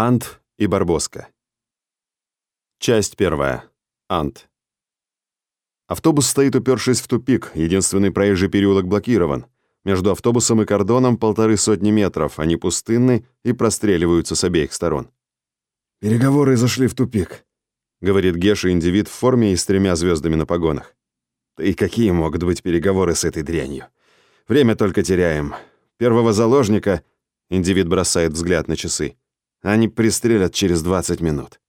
Ант и Барбоска. Часть первая. Ант. Автобус стоит, упершись в тупик. Единственный проезжий переулок блокирован. Между автобусом и кордоном полторы сотни метров. Они пустынны и простреливаются с обеих сторон. «Переговоры зашли в тупик», — говорит Геша индивид в форме и с тремя звездами на погонах. «Да и какие могут быть переговоры с этой дрянью? Время только теряем. Первого заложника...» — индивид бросает взгляд на часы. «Они пристрелят через 20 минут».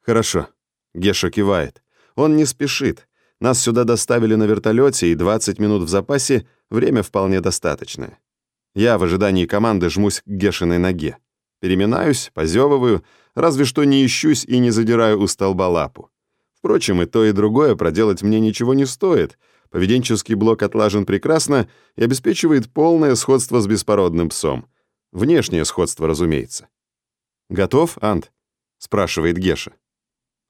«Хорошо», — Геша кивает. «Он не спешит. Нас сюда доставили на вертолете, и 20 минут в запасе — время вполне достаточное. Я в ожидании команды жмусь к Гешиной ноге. Переминаюсь, позевываю, разве что не ищусь и не задираю у столба лапу. Впрочем, и то, и другое проделать мне ничего не стоит. Поведенческий блок отлажен прекрасно и обеспечивает полное сходство с беспородным псом. Внешнее сходство, разумеется. «Готов, Ант?» — спрашивает Геша.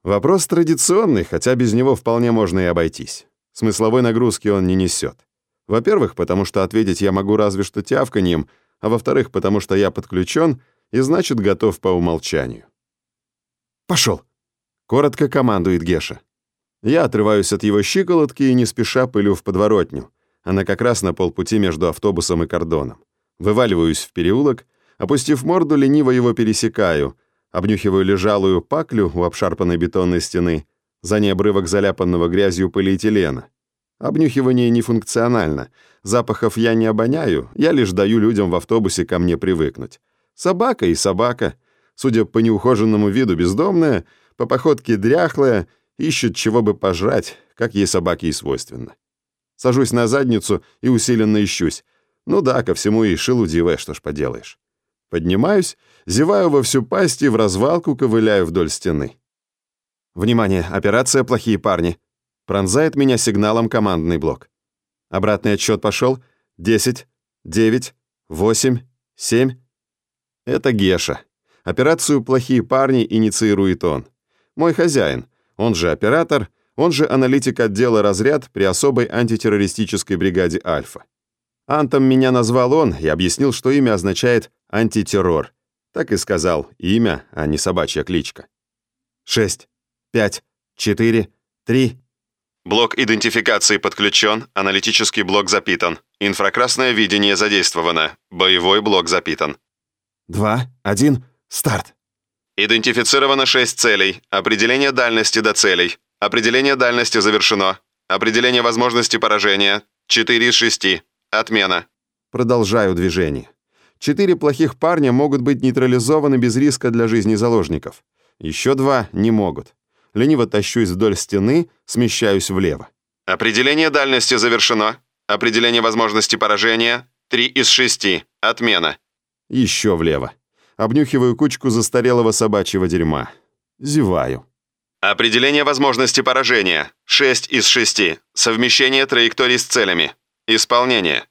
Вопрос традиционный, хотя без него вполне можно и обойтись. Смысловой нагрузки он не несет. Во-первых, потому что ответить я могу разве что тявканьем, а во-вторых, потому что я подключен и значит готов по умолчанию. «Пошел!» — коротко командует Геша. Я отрываюсь от его щиколотки и не спеша пылю в подворотню. Она как раз на полпути между автобусом и кордоном. Вываливаюсь в переулок, опустив морду, лениво его пересекаю, обнюхиваю лежалую паклю у обшарпанной бетонной стены, за ней обрывок заляпанного грязью полиэтилена. Обнюхивание нефункционально. Запахов я не обоняю, я лишь даю людям в автобусе ко мне привыкнуть. Собака и собака. Судя по неухоженному виду бездомная, по походке дряхлая, ищет чего бы пожрать, как ей собаке и свойственно. Сажусь на задницу и усиленно ищусь. Ну да, ко всему и шелудивая, что ж поделаешь. Поднимаюсь, зеваю во всю пасть и в развалку ковыляю вдоль стены. Внимание, операция «Плохие парни». Пронзает меня сигналом командный блок. Обратный отсчет пошел. 10, 9, 8, 7, это Геша. Операцию «Плохие парни» инициирует он. Мой хозяин, он же оператор, он же аналитик отдела «Разряд» при особой антитеррористической бригаде «Альфа». Антом меня назвал он и объяснил, что имя означает «антитеррор». Так и сказал, имя, а не собачья кличка. Шесть, пять, четыре, три. Блок идентификации подключен, аналитический блок запитан. Инфракрасное видение задействовано, боевой блок запитан. Два, один, старт. Идентифицировано шесть целей. Определение дальности до целей. Определение дальности завершено. Определение возможности поражения. Четыре из шести. Отмена. Продолжаю движение. Четыре плохих парня могут быть нейтрализованы без риска для жизни заложников. Еще два не могут. Лениво тащусь вдоль стены, смещаюсь влево. Определение дальности завершено. Определение возможности поражения. Три из шести. Отмена. Еще влево. Обнюхиваю кучку застарелого собачьего дерьма. Зеваю. Определение возможности поражения. 6 из 6. Совмещение траекторий с целями. Исполнение.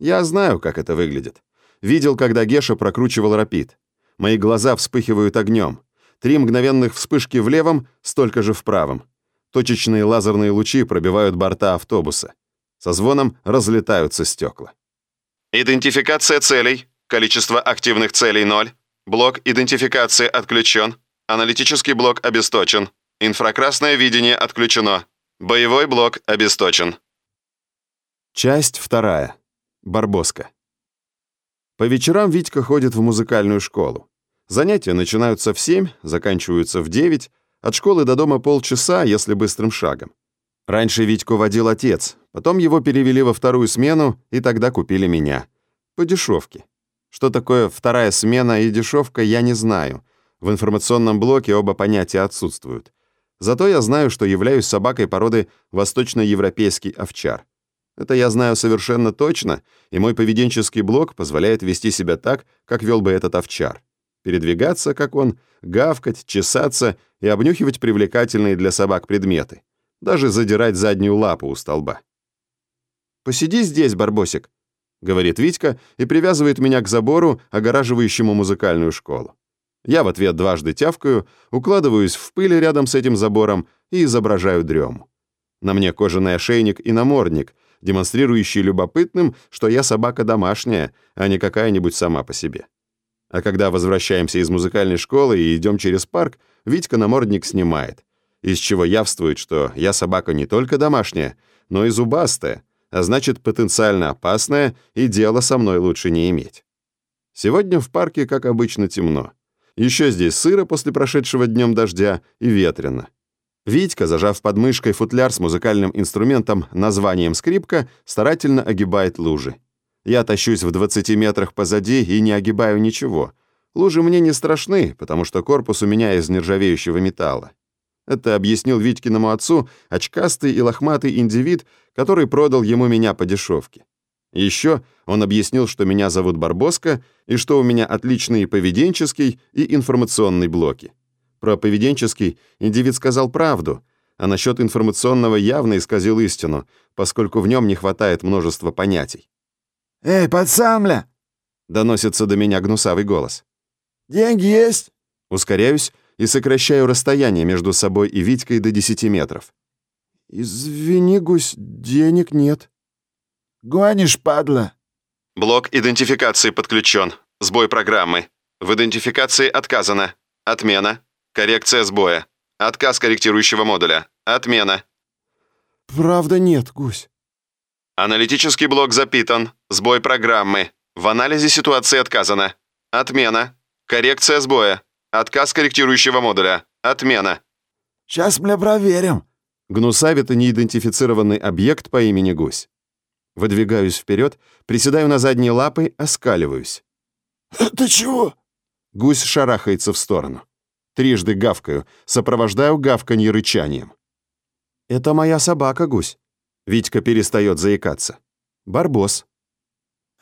Я знаю, как это выглядит. Видел, когда Геша прокручивал рапид. Мои глаза вспыхивают огнем. Три мгновенных вспышки в левом, столько же в правом. Точечные лазерные лучи пробивают борта автобуса. Со звоном разлетаются стекла. Идентификация целей. Количество активных целей 0. Блок идентификации отключен. Аналитический блок обесточен. Инфракрасное видение отключено. Боевой блок обесточен. Часть вторая. Барбоска. По вечерам Витька ходит в музыкальную школу. Занятия начинаются в 7, заканчиваются в 9, от школы до дома полчаса, если быстрым шагом. Раньше Витьку водил отец, потом его перевели во вторую смену, и тогда купили меня. По дешевке. Что такое вторая смена и дешевка, я не знаю. В информационном блоке оба понятия отсутствуют. Зато я знаю, что являюсь собакой породы восточноевропейский овчар. Это я знаю совершенно точно, и мой поведенческий блок позволяет вести себя так, как вел бы этот овчар. Передвигаться, как он, гавкать, чесаться и обнюхивать привлекательные для собак предметы. Даже задирать заднюю лапу у столба. «Посиди здесь, Барбосик», говорит Витька и привязывает меня к забору, огораживающему музыкальную школу. Я в ответ дважды тявкаю, укладываюсь в пыль рядом с этим забором и изображаю дрему. На мне кожаный ошейник и намордник, демонстрирующий любопытным, что я собака домашняя, а не какая-нибудь сама по себе. А когда возвращаемся из музыкальной школы и идем через парк, Витька намордник снимает, из чего явствует, что я собака не только домашняя, но и зубастая, а значит, потенциально опасная, и дело со мной лучше не иметь. Сегодня в парке, как обычно, темно. Еще здесь сыро после прошедшего днем дождя и ветрено. Витька, зажав под мышкой футляр с музыкальным инструментом названием «скрипка», старательно огибает лужи. Я тащусь в 20 метрах позади и не огибаю ничего. Лужи мне не страшны, потому что корпус у меня из нержавеющего металла. Это объяснил Витькиному отцу очкастый и лохматый индивид, который продал ему меня по дешевке. Еще он объяснил, что меня зовут Барбоска и что у меня отличные поведенческий и информационный блоки. Про поведенческий индивид сказал правду, а насчет информационного явно исказил истину, поскольку в нем не хватает множества понятий. «Эй, пацамля!» — доносится до меня гнусавый голос. «Деньги есть?» Ускоряюсь и сокращаю расстояние между собой и Витькой до 10 метров. «Извини, гусь, денег нет». «Гонишь, падла?» Блок идентификации подключен. Сбой программы. В идентификации отказано. Отмена. Коррекция сбоя. Отказ корректирующего модуля. Отмена. «Правда нет, гусь». Аналитический блок запитан. Сбой программы. В анализе ситуации отказано. Отмена. Коррекция сбоя. Отказ корректирующего модуля. Отмена. «Сейчас мы проверим». Гнусавит неидентифицированный объект по имени Гусь. Выдвигаюсь вперед, приседаю на задние лапы, оскаливаюсь. «Это чего?» Гусь шарахается в сторону. Трижды гавкаю, сопровождаю гавканье рычанием. «Это моя собака, Гусь». Витька перестает заикаться. «Барбос».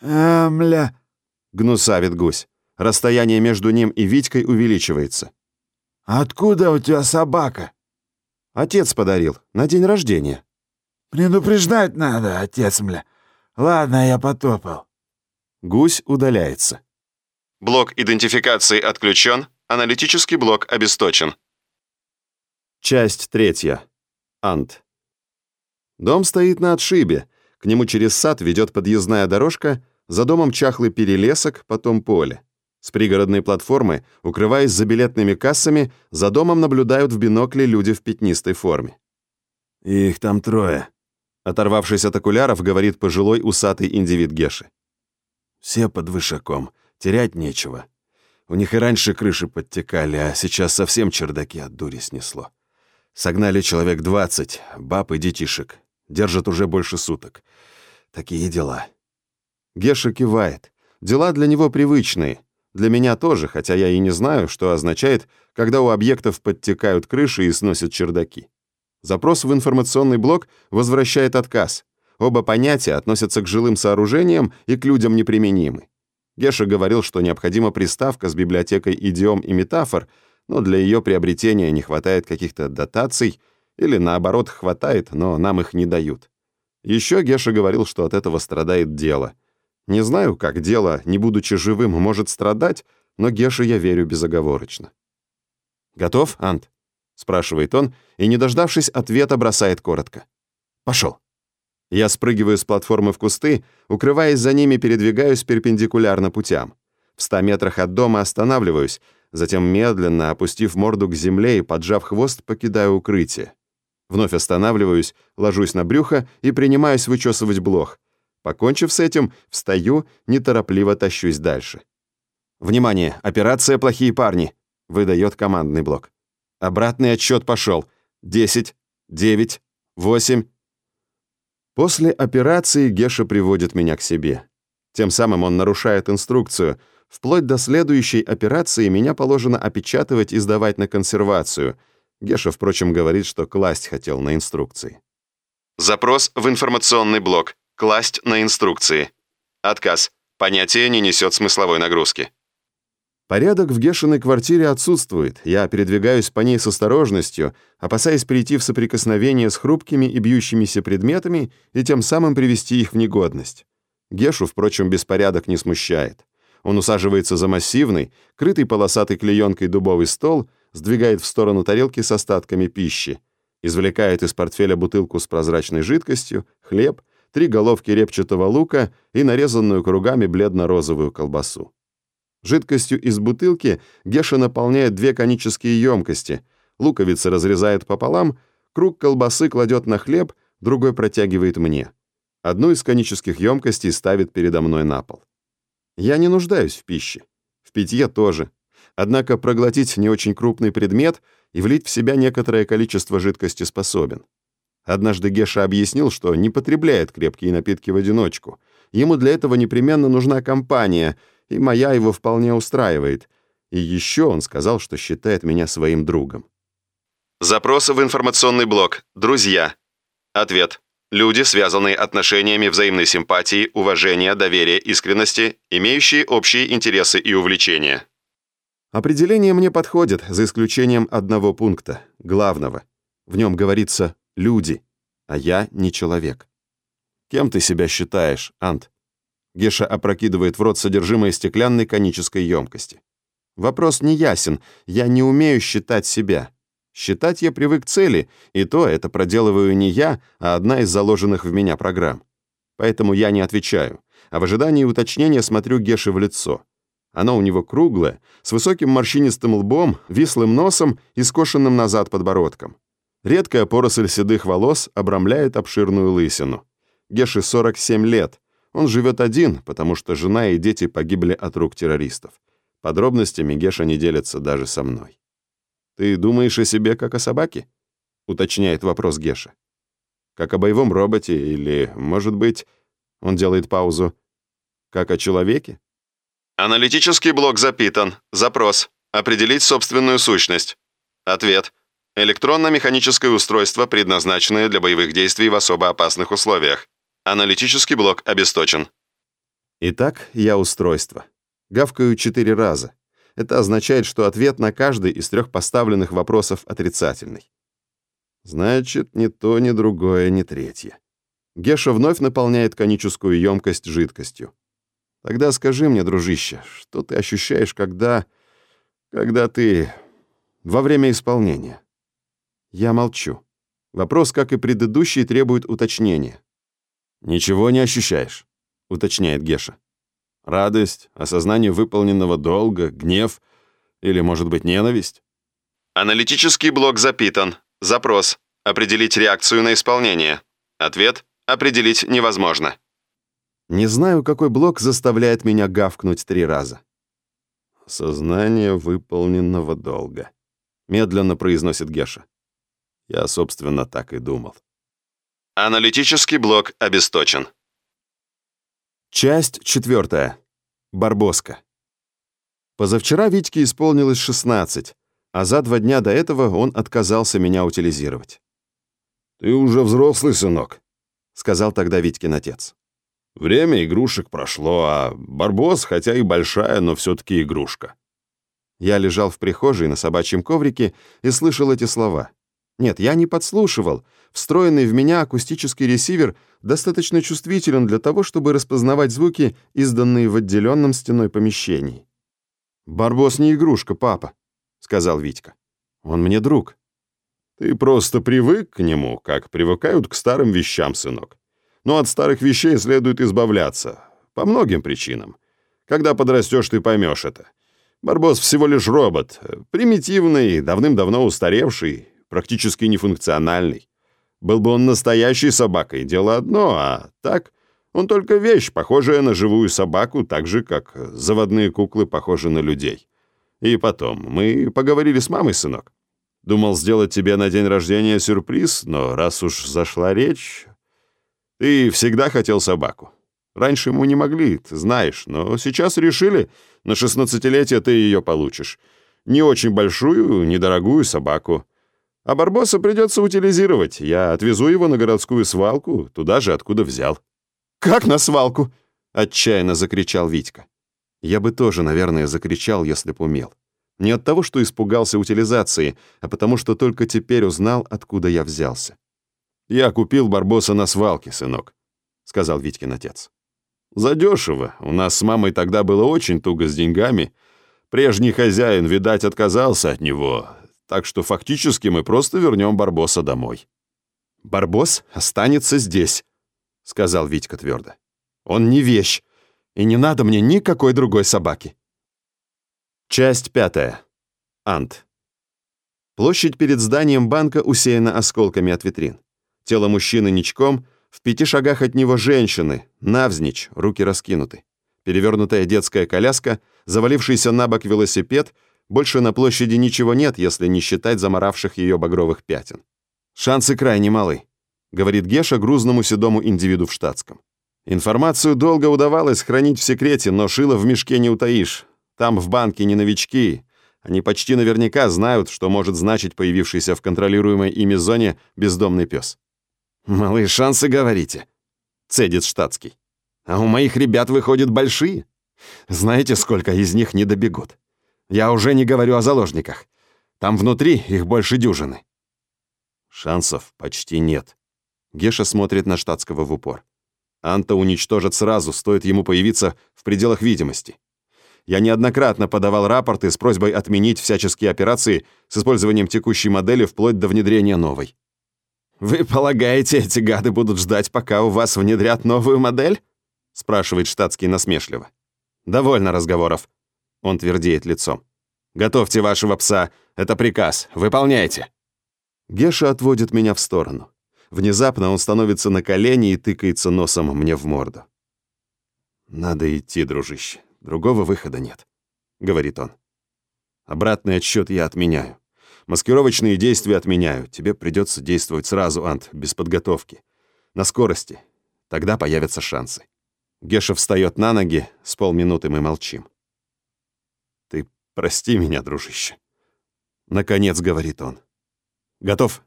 «Амля...» — гнусавит Гусь. Расстояние между ним и Витькой увеличивается. «Откуда у тебя собака?» «Отец подарил, на день рождения». «Предупреждать надо, отец, мля. Ладно, я потопал». Гусь удаляется. Блок идентификации отключен, аналитический блок обесточен. Часть третья. Ант. Дом стоит на отшибе. К нему через сад ведет подъездная дорожка, за домом чахлый перелесок, потом поле. С пригородной платформы, укрываясь за билетными кассами, за домом наблюдают в бинокле люди в пятнистой форме. «Их там трое», Оторвавшись от окуляров, говорит пожилой усатый индивид Геши. «Все под вышаком. Терять нечего. У них и раньше крыши подтекали, а сейчас совсем чердаки от дури снесло. Согнали человек двадцать, баб и детишек. Держат уже больше суток. Такие дела». Геша кивает. Дела для него привычные. Для меня тоже, хотя я и не знаю, что означает, когда у объектов подтекают крыши и сносят чердаки. Запрос в информационный блок возвращает отказ. Оба понятия относятся к жилым сооружениям и к людям неприменимы. Геша говорил, что необходима приставка с библиотекой идиом и метафор, но для ее приобретения не хватает каких-то дотаций, или наоборот, хватает, но нам их не дают. Еще Геша говорил, что от этого страдает дело. Не знаю, как дело, не будучи живым, может страдать, но Геше я верю безоговорочно. «Готов, Ант?» спрашивает он и, не дождавшись ответа, бросает коротко. Пошел. Я спрыгиваю с платформы в кусты, укрываясь за ними, передвигаюсь перпендикулярно путям. В ста метрах от дома останавливаюсь, затем медленно, опустив морду к земле и поджав хвост, покидаю укрытие. Вновь останавливаюсь, ложусь на брюхо и принимаюсь вычесывать блох. Покончив с этим, встаю, неторопливо тащусь дальше. «Внимание! Операция «Плохие парни!» — выдает командный блок. Обратный отсчет пошел. Десять, девять, восемь. После операции Геша приводит меня к себе. Тем самым он нарушает инструкцию. Вплоть до следующей операции меня положено опечатывать и сдавать на консервацию. Геша, впрочем, говорит, что класть хотел на инструкции. Запрос в информационный блок. Класть на инструкции. Отказ. Понятие не несет смысловой нагрузки. Порядок в Гешиной квартире отсутствует. Я передвигаюсь по ней с осторожностью, опасаясь прийти в соприкосновение с хрупкими и бьющимися предметами и тем самым привести их в негодность. Гешу, впрочем, беспорядок не смущает. Он усаживается за массивный, крытый полосатой клеенкой дубовый стол, сдвигает в сторону тарелки с остатками пищи, извлекает из портфеля бутылку с прозрачной жидкостью, хлеб, три головки репчатого лука и нарезанную кругами бледно-розовую колбасу. Жидкостью из бутылки Геша наполняет две конические емкости, луковицы разрезает пополам, круг колбасы кладет на хлеб, другой протягивает мне. Одну из конических емкостей ставит передо мной на пол. Я не нуждаюсь в пище. В питье тоже. Однако проглотить не очень крупный предмет и влить в себя некоторое количество жидкости способен. Однажды Геша объяснил, что не потребляет крепкие напитки в одиночку. Ему для этого непременно нужна компания, и моя его вполне устраивает. И еще он сказал, что считает меня своим другом. Запросы в информационный блок. Друзья. Ответ. Люди, связанные отношениями взаимной симпатии, уважения, доверия, искренности, имеющие общие интересы и увлечения. Определение мне подходит, за исключением одного пункта, главного. В нем говорится «люди», а я не человек. Кем ты себя считаешь, Ант? Геша опрокидывает в рот содержимое стеклянной конической емкости. Вопрос не ясен, я не умею считать себя. Считать я привык цели, и то это проделываю не я, а одна из заложенных в меня программ. Поэтому я не отвечаю, а в ожидании уточнения смотрю Геше в лицо. Оно у него круглое, с высоким морщинистым лбом, вислым носом и скошенным назад подбородком. Редкая поросль седых волос обрамляет обширную лысину. Геше 47 лет. Он живет один, потому что жена и дети погибли от рук террористов. Подробностями Геша не делится даже со мной. «Ты думаешь о себе как о собаке?» — уточняет вопрос Геша. «Как о боевом роботе или, может быть...» — он делает паузу. «Как о человеке?» Аналитический блок запитан. Запрос. Определить собственную сущность. Ответ. Электронно-механическое устройство, предназначенное для боевых действий в особо опасных условиях. Аналитический блок обесточен. Итак, я устройство. Гавкаю четыре раза. Это означает, что ответ на каждый из трех поставленных вопросов отрицательный. Значит, ни то, ни другое, ни третье. Геша вновь наполняет коническую емкость жидкостью. Тогда скажи мне, дружище, что ты ощущаешь, когда... когда ты... во время исполнения? Я молчу. Вопрос, как и предыдущий, требует уточнения. «Ничего не ощущаешь», — уточняет Геша. Радость, осознание выполненного долга, гнев или, может быть, ненависть? Аналитический блок запитан. Запрос. Определить реакцию на исполнение. Ответ. Определить невозможно. Не знаю, какой блок заставляет меня гавкнуть три раза. Сознание выполненного долга. Медленно произносит Геша. Я, собственно, так и думал. Аналитический блок обесточен. Часть четвертая. Барбоска. Позавчера Витьке исполнилось 16, а за два дня до этого он отказался меня утилизировать. «Ты уже взрослый, сынок», — сказал тогда Витькин отец. «Время игрушек прошло, а Барбос, хотя и большая, но все-таки игрушка». Я лежал в прихожей на собачьем коврике и слышал эти слова. Нет, я не подслушивал. Встроенный в меня акустический ресивер достаточно чувствителен для того, чтобы распознавать звуки, изданные в отделенном стеной помещении. «Барбос не игрушка, папа», — сказал Витька. «Он мне друг». «Ты просто привык к нему, как привыкают к старым вещам, сынок. Но от старых вещей следует избавляться. По многим причинам. Когда подрастешь, ты поймешь это. Барбос всего лишь робот. Примитивный, давным-давно устаревший, практически нефункциональный. Был бы он настоящей собакой, дело одно, а так он только вещь, похожая на живую собаку, так же, как заводные куклы похожи на людей. И потом, мы поговорили с мамой, сынок. Думал сделать тебе на день рождения сюрприз, но раз уж зашла речь... Ты всегда хотел собаку. Раньше мы не могли, ты знаешь, но сейчас решили, на шестнадцатилетие ты ее получишь. Не очень большую, недорогую собаку. А Барбоса придется утилизировать. Я отвезу его на городскую свалку, туда же, откуда взял». «Как на свалку?» — отчаянно закричал Витька. Я бы тоже, наверное, закричал, если б умел. Не от того, что испугался утилизации, а потому что только теперь узнал, откуда я взялся. «Я купил Барбоса на свалке, сынок», — сказал Витькин отец. «Задешево. У нас с мамой тогда было очень туго с деньгами. Прежний хозяин, видать, отказался от него. Так что фактически мы просто вернем Барбоса домой». «Барбос останется здесь», — сказал Витька твердо. «Он не вещь, и не надо мне никакой другой собаки». Часть пятая. Ант. Площадь перед зданием банка усеяна осколками от витрин. Тело мужчины ничком, в пяти шагах от него женщины, навзничь, руки раскинуты. Перевернутая детская коляска, завалившийся на бок велосипед, больше на площади ничего нет, если не считать заморавших ее багровых пятен. Шансы крайне малы, говорит Геша грузному седому индивиду в штатском. Информацию долго удавалось хранить в секрете, но шило в мешке не утаишь. Там в банке не новички. Они почти наверняка знают, что может значить появившийся в контролируемой ими зоне бездомный пес. «Малые шансы, говорите?» — цедит штатский. «А у моих ребят выходят большие. Знаете, сколько из них не добегут? Я уже не говорю о заложниках. Там внутри их больше дюжины». Шансов почти нет. Геша смотрит на штатского в упор. Анта уничтожат сразу, стоит ему появиться в пределах видимости. Я неоднократно подавал рапорты с просьбой отменить всяческие операции с использованием текущей модели вплоть до внедрения новой. «Вы полагаете, эти гады будут ждать, пока у вас внедрят новую модель?» спрашивает штатский насмешливо. «Довольно разговоров». Он твердеет лицом. «Готовьте вашего пса. Это приказ. Выполняйте». Геша отводит меня в сторону. Внезапно он становится на колени и тыкается носом мне в морду. «Надо идти, дружище. Другого выхода нет», — говорит он. «Обратный отсчет я отменяю. Маскировочные действия отменяю. Тебе придется действовать сразу, Ант, без подготовки. На скорости. Тогда появятся шансы». Геша встает на ноги, с полминуты мы молчим. «Ты прости меня, дружище», — наконец говорит он. «Готов?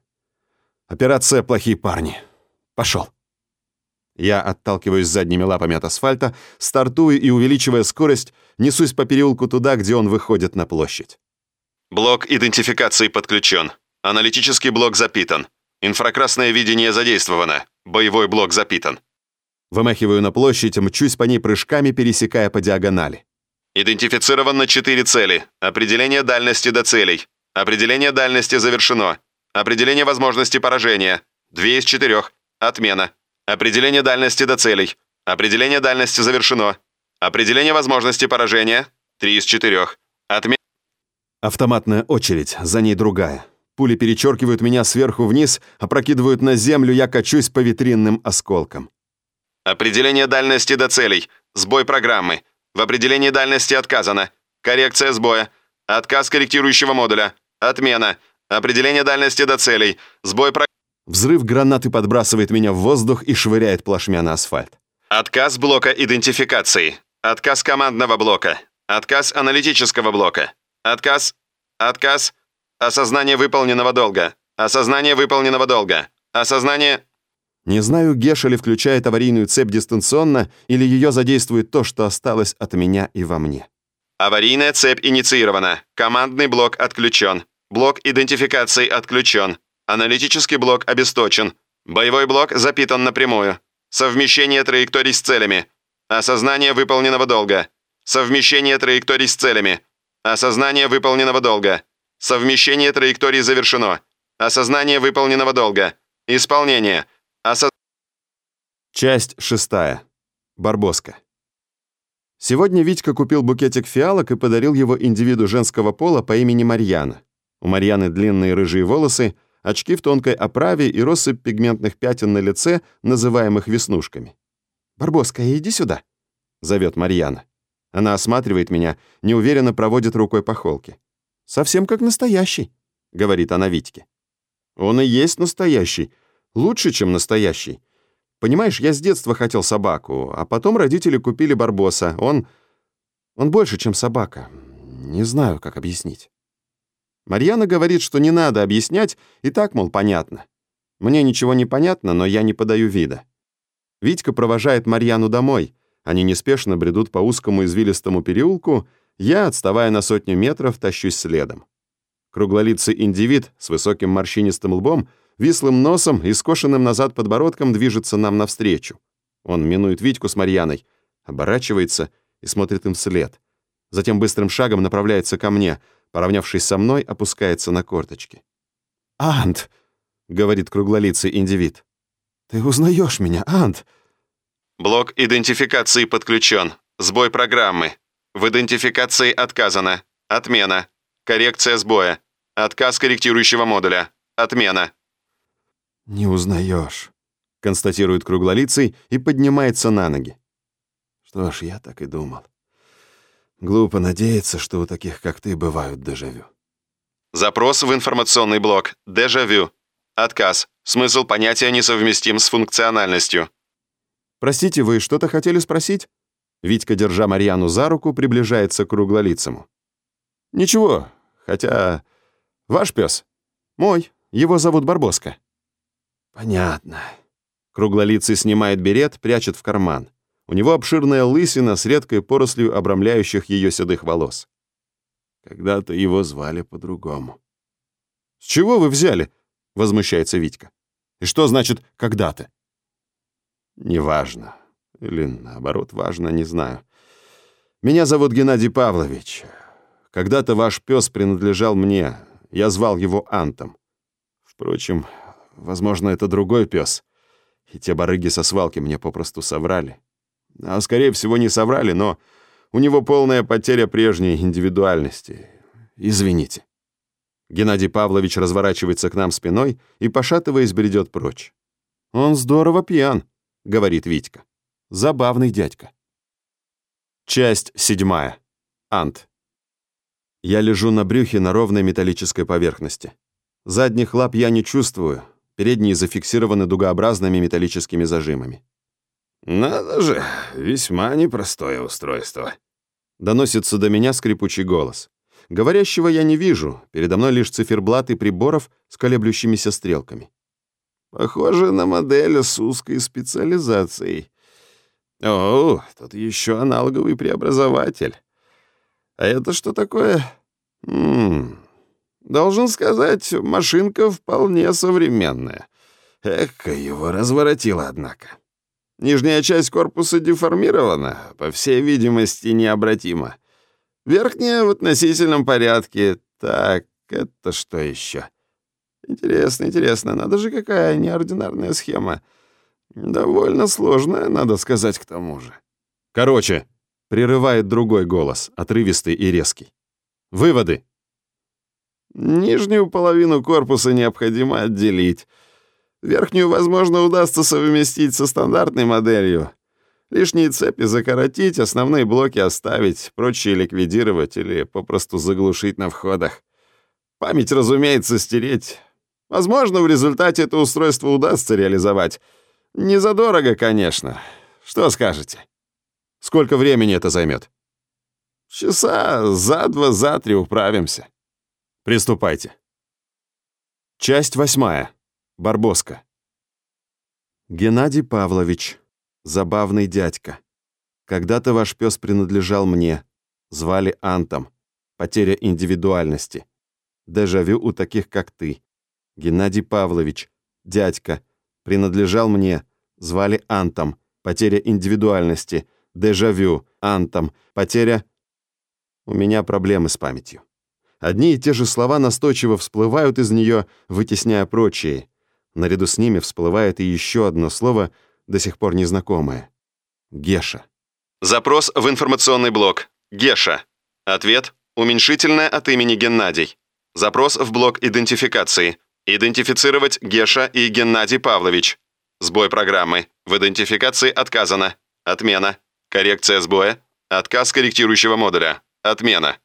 Операция «Плохие парни». Пошел. Я отталкиваюсь задними лапами от асфальта, стартую и, увеличивая скорость, несусь по переулку туда, где он выходит на площадь. Блок идентификации подключен. Аналитический блок запитан. Инфракрасное видение задействовано. Боевой блок запитан. Вымахиваю на площадь, мчусь по ней прыжками, пересекая по диагонали. Идентифицировано четыре цели. Определение дальности до целей. Определение дальности завершено. Определение возможности поражения. Две из четырех. Отмена. Определение дальности до целей. Определение дальности завершено. Определение возможности поражения. Три из четырех. Отме... Автоматная очередь, за ней другая. Пули перечеркивают меня сверху вниз, опрокидывают на землю, я качусь по витринным осколкам. Определение дальности до целей. Сбой программы. В определении дальности отказано. Коррекция сбоя. Отказ корректирующего модуля. Отмена. Определение дальности до целей. Сбой программы. Взрыв гранаты подбрасывает меня в воздух и швыряет плашмя на асфальт. Отказ блока идентификации. Отказ командного блока. Отказ аналитического блока. Отказ... Отказ... Осознание выполненного долга. Осознание выполненного долга. Осознание... Не знаю, Геша ли включает аварийную цепь дистанционно, или ее задействует то, что осталось от меня и во мне. Аварийная цепь инициирована. Командный блок отключен. Блок идентификации отключен. Аналитический блок обесточен. Боевой блок запитан напрямую. Совмещение траекторий с целями. Осознание выполненного долга. Совмещение траекторий с целями. Осознание выполненного долга. Совмещение траекторий завершено. Осознание выполненного долга. Исполнение. Осоз... Часть шестая. Барбоска. Сегодня Витька купил букетик фиалок и подарил его индивиду женского пола по имени Марьяна. У Марьяны длинные рыжие волосы, очки в тонкой оправе и россыпь пигментных пятен на лице, называемых веснушками. «Барбоска, иди сюда», — зовет Марьяна. Она осматривает меня, неуверенно проводит рукой по холке. «Совсем как настоящий», — говорит она Витьке. «Он и есть настоящий. Лучше, чем настоящий. Понимаешь, я с детства хотел собаку, а потом родители купили Барбоса. Он... он больше, чем собака. Не знаю, как объяснить». Марьяна говорит, что не надо объяснять, и так, мол, понятно. Мне ничего не понятно, но я не подаю вида. Витька провожает Марьяну домой. Они неспешно бредут по узкому извилистому переулку, я, отставая на сотню метров, тащусь следом. Круглолицый индивид с высоким морщинистым лбом, вислым носом и скошенным назад подбородком движется нам навстречу. Он минует Витьку с Марьяной, оборачивается и смотрит им вслед. Затем быстрым шагом направляется ко мне — Поравнявшись со мной, опускается на корточки. «Ант!» — говорит круглолицый индивид. «Ты узнаешь меня, Ант?» «Блок идентификации подключен. Сбой программы. В идентификации отказано. Отмена. Коррекция сбоя. Отказ корректирующего модуля. Отмена. «Не узнаешь», — констатирует круглолицый и поднимается на ноги. Что ж, я так и думал. Глупо надеяться, что у таких, как ты, бывают дежавю. Запрос в информационный блок. Дежавю. Отказ. Смысл понятия несовместим с функциональностью. «Простите, вы что-то хотели спросить?» Витька, держа Марьяну за руку, приближается к круглолицему. «Ничего, хотя... Ваш пес? Мой. Его зовут Барбоска». «Понятно». Круглолицый снимает берет, прячет в карман. У него обширная лысина с редкой порослью обрамляющих ее седых волос. Когда-то его звали по-другому. «С чего вы взяли?» — возмущается Витька. «И что значит «когда-то»?» «Неважно. Или, наоборот, важно, не знаю. Меня зовут Геннадий Павлович. Когда-то ваш пес принадлежал мне. Я звал его Антом. Впрочем, возможно, это другой пес. И те барыги со свалки мне попросту соврали. А, скорее всего, не соврали, но у него полная потеря прежней индивидуальности. Извините». Геннадий Павлович разворачивается к нам спиной и, пошатываясь, бредет прочь. «Он здорово пьян», — говорит Витька. «Забавный дядька». Часть седьмая. Ант. Я лежу на брюхе на ровной металлической поверхности. Задних лап я не чувствую, передние зафиксированы дугообразными металлическими зажимами. «Надо же, весьма непростое устройство», — доносится до меня скрипучий голос. Говорящего я не вижу, передо мной лишь циферблаты приборов с колеблющимися стрелками. Похоже на модель с узкой специализацией. О, тут еще аналоговый преобразователь. А это что такое? М -м, должен сказать, машинка вполне современная. Эх, его разворотило, однако. Нижняя часть корпуса деформирована, по всей видимости, необратимо. Верхняя в относительном порядке. Так, это что еще? Интересно, интересно. Надо же, какая неординарная схема. Довольно сложная, надо сказать, к тому же. Короче, прерывает другой голос, отрывистый и резкий. Выводы. Нижнюю половину корпуса необходимо отделить. Верхнюю, возможно, удастся совместить со стандартной моделью. Лишние цепи закоротить, основные блоки оставить, прочие ликвидировать или попросту заглушить на входах. Память, разумеется, стереть. Возможно, в результате это устройство удастся реализовать. Не задорого, конечно. Что скажете? Сколько времени это займет? Часа за два, за три управимся. Приступайте. Часть восьмая. Барбоска. Геннадий Павлович. Забавный дядька. Когда-то ваш пес принадлежал мне. Звали Антом. Потеря индивидуальности. Дежавю у таких, как ты. Геннадий Павлович. Дядька. Принадлежал мне. Звали Антом. Потеря индивидуальности. Дежавю. Антом. Потеря... У меня проблемы с памятью. Одни и те же слова настойчиво всплывают из нее, вытесняя прочие. Наряду с ними всплывает и еще одно слово — до сих пор незнакомое. Геша. Запрос в информационный блок. Геша. Ответ – уменьшительное от имени Геннадий. Запрос в блок идентификации. Идентифицировать Геша и Геннадий Павлович. Сбой программы. В идентификации отказано. Отмена. Коррекция сбоя. Отказ корректирующего модуля. Отмена.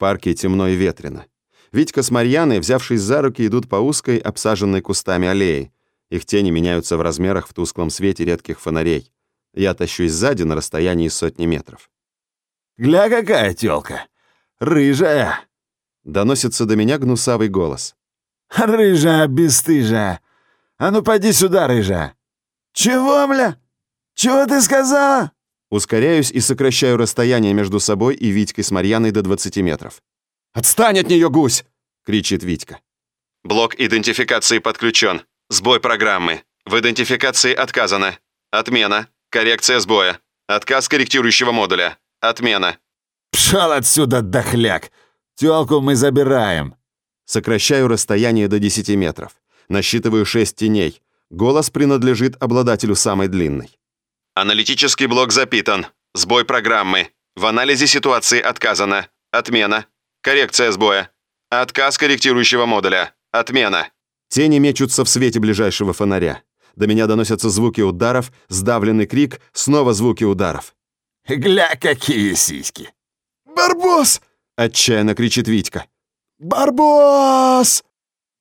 Парке темно и ветрено. Витька с Марьяной, взявшись за руки, идут по узкой, обсаженной кустами аллее. Их тени меняются в размерах в тусклом свете редких фонарей. Я тащусь сзади на расстоянии сотни метров. «Гля какая тёлка! Рыжая!» Доносится до меня гнусавый голос. «Рыжая, бесстыжая! А ну поди сюда, рыжая!» «Чего, бля? Чего ты сказала?» Ускоряюсь и сокращаю расстояние между собой и Витькой с Марьяной до 20 метров. «Отстань от нее, гусь!» — кричит Витька. «Блок идентификации подключен. Сбой программы. В идентификации отказано. Отмена. Коррекция сбоя. Отказ корректирующего модуля. Отмена. Пшал отсюда, дохляк! Тёлку мы забираем. Сокращаю расстояние до 10 метров. Насчитываю 6 теней. Голос принадлежит обладателю самой длинной. Аналитический блок запитан. Сбой программы. В анализе ситуации отказано. Отмена. Коррекция сбоя. Отказ корректирующего модуля. Отмена. Тени мечутся в свете ближайшего фонаря. До меня доносятся звуки ударов, сдавленный крик, снова звуки ударов. «Гля, какие сиськи!» «Барбос!» — отчаянно кричит Витька. «Барбос!»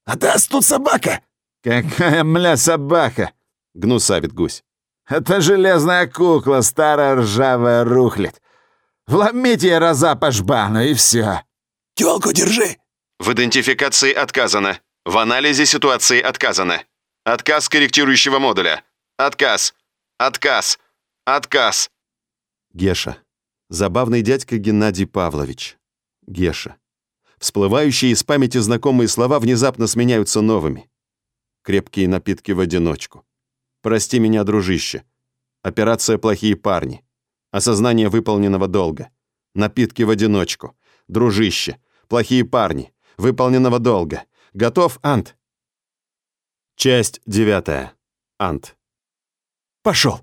«А ты тут собака!» «Какая, мля, собака!» — гнусавит гусь. «Это железная кукла, старая ржавая рухлядь. Вломите ей раза по жбану, и все!» «Тёлку держи!» В идентификации отказано. В анализе ситуации отказано. Отказ корректирующего модуля. Отказ. Отказ. Отказ. Геша. Забавный дядька Геннадий Павлович. Геша. Всплывающие из памяти знакомые слова внезапно сменяются новыми. Крепкие напитки в одиночку. Прости меня, дружище. Операция «Плохие парни». Осознание выполненного долга. Напитки в одиночку. Дружище. Плохие парни. Выполненного долга. Готов, Ант? Часть девятая. Ант. Пошел.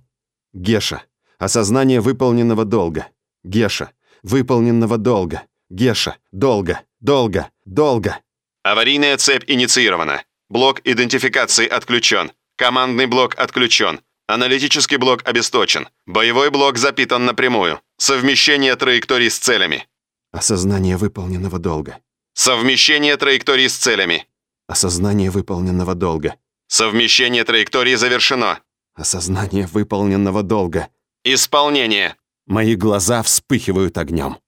Геша. Осознание выполненного долга. Геша. Выполненного долга. Геша. Долго. Долго. Долго. Аварийная цепь инициирована. Блок идентификации отключен. Командный блок отключен. Аналитический блок обесточен. Боевой блок запитан напрямую. Совмещение траекторий с целями. Осознание выполненного долга. Совмещение траекторий с целями. Осознание выполненного долга. Совмещение траектории завершено. Осознание выполненного долга. Исполнение. Мои глаза вспыхивают огнем.